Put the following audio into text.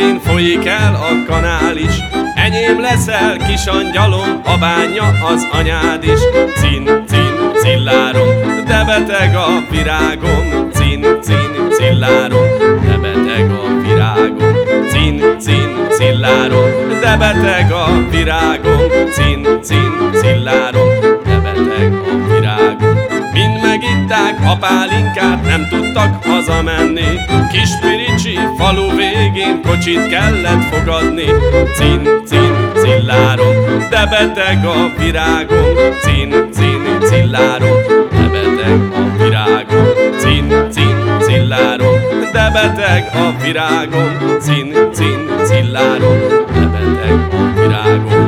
végén folyik el a kanál is. Enyém leszel, kis angyalom, a bánja az anyád is. Cin, cin, cillárom, de beteg a virágom. Cin, cin, cillárom, de beteg a virágom. Cin, cin, cillárom, de beteg a virágom. Cin, cin, cillárom, de beteg a virágom. Mind megitták a pálinkát, nem tudtak hazamenni. Kis piricsi falu végén kocsit kellett fogadni. Cin, cin, cillárom, de beteg a virágom. Cin, cin, cillárom, de beteg a virágom. Cin, cin, cillárom, de beteg a virágom. Cin, cin, cillárom, de beteg a virágom.